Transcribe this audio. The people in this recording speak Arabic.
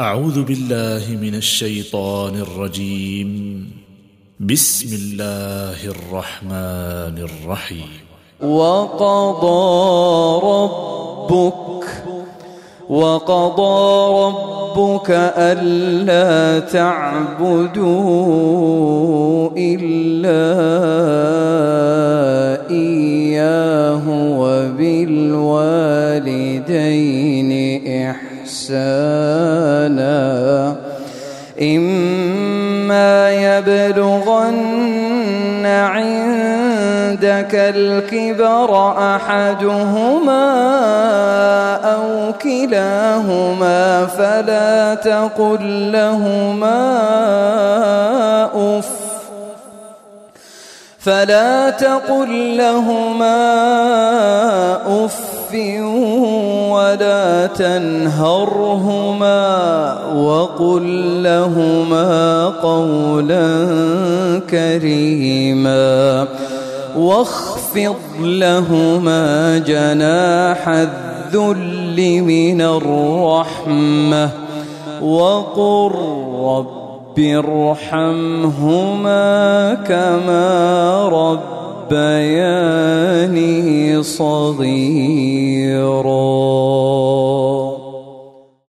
أعوذ بالله من الشيطان الرجيم. بسم الله الرحمن الرحيم. وقضى ربك وقضى ربك ألا تعبدوا وبالوالدين إحسانا. إما يبلغن عندك الكبر أحدهما أو كلاهما فلا تقل لهما فلا تقل لهما أف ولا تنهرهما وقل لهما قولا كريما واخفض لهما جناح الذل من الرحمة وقل رب ارحمهما كما رب ربياني صغيرا.